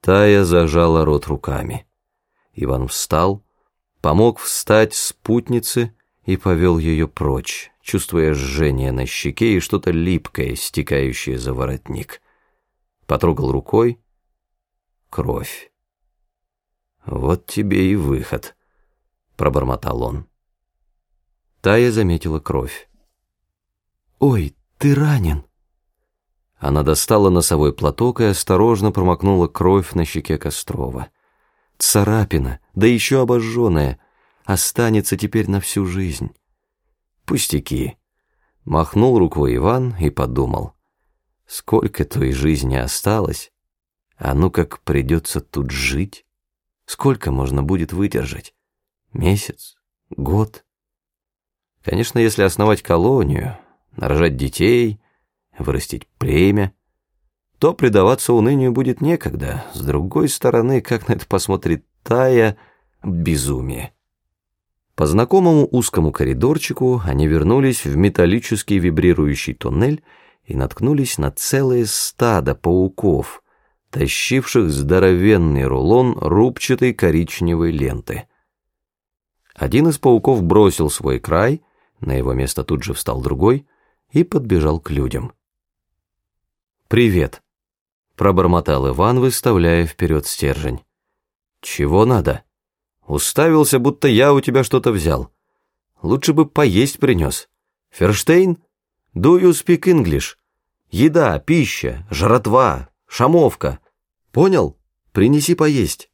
Тая зажала рот руками. Иван встал, помог встать спутнице и повел ее прочь, чувствуя жжение на щеке и что-то липкое, стекающее за воротник. Потрогал рукой. Кровь. «Вот тебе и выход», — пробормотал он. Тая заметила кровь. «Ой, ты ранен!» Она достала носовой платок и осторожно промокнула кровь на щеке Кострова. Царапина, да еще обожженная, останется теперь на всю жизнь. Пустяки. Махнул рукой Иван и подумал. Сколько той жизни осталось, а ну как придется тут жить. Сколько можно будет выдержать? Месяц? Год? Конечно, если основать колонию, нарожать детей, вырастить племя, то предаваться унынию будет некогда. С другой стороны, как на это посмотрит Тая, безумие. По знакомому узкому коридорчику они вернулись в металлический вибрирующий туннель и наткнулись на целое стадо пауков, тащивших здоровенный рулон рубчатой коричневой ленты. Один из пауков бросил свой край, на его место тут же встал другой и подбежал к людям. «Привет», — пробормотал Иван, выставляя вперед стержень. «Чего надо?» «Уставился, будто я у тебя что-то взял. Лучше бы поесть принес. Ферштейн? Do you speak English? Еда, пища, жратва, шамовка. Понял? Принеси поесть».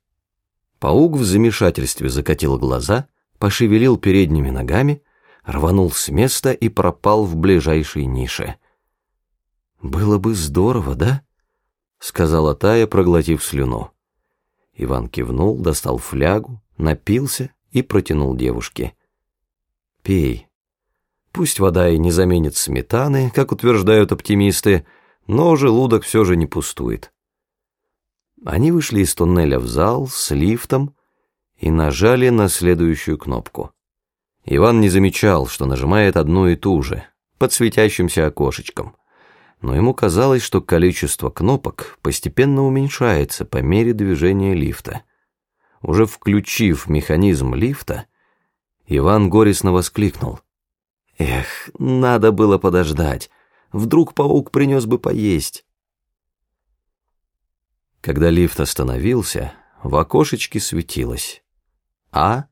Паук в замешательстве закатил глаза, пошевелил передними ногами, рванул с места и пропал в ближайшей нише. «Было бы здорово, да?» — сказала Тая, проглотив слюну. Иван кивнул, достал флягу, напился и протянул девушке. «Пей. Пусть вода и не заменит сметаны, как утверждают оптимисты, но желудок все же не пустует». Они вышли из туннеля в зал с лифтом и нажали на следующую кнопку. Иван не замечал, что нажимает одну и ту же, под светящимся окошечком но ему казалось, что количество кнопок постепенно уменьшается по мере движения лифта. Уже включив механизм лифта, Иван горестно воскликнул. «Эх, надо было подождать. Вдруг паук принес бы поесть». Когда лифт остановился, в окошечке светилось «А»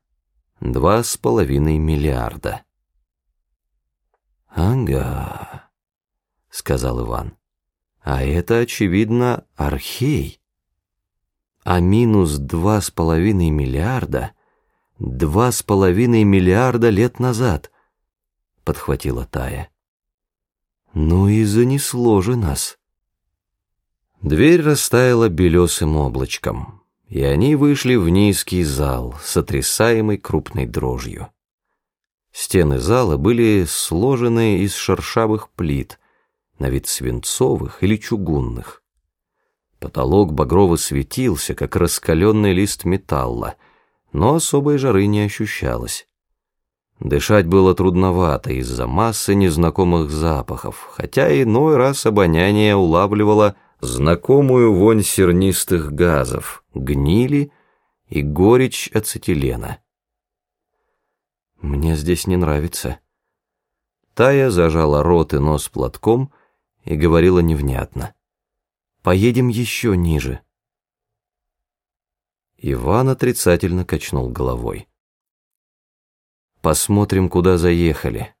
два с половиной миллиарда. «Ага», — сказал Иван. «А это, очевидно, архей. А минус два с половиной миллиарда — два с половиной миллиарда лет назад», — подхватила Тая. «Ну и занесло же нас». Дверь растаяла белесым облачком, и они вышли в низкий зал, сотрясаемый крупной дрожью. Стены зала были сложены из шершавых плит — на вид свинцовых или чугунных. Потолок багрово светился, как раскаленный лист металла, но особой жары не ощущалось. Дышать было трудновато из-за массы незнакомых запахов, хотя иной раз обоняние улавливало знакомую вонь сернистых газов, гнили и горечь ацетилена. «Мне здесь не нравится». Тая зажала рот и нос платком и говорила невнятно. «Поедем еще ниже». Иван отрицательно качнул головой. «Посмотрим, куда заехали»,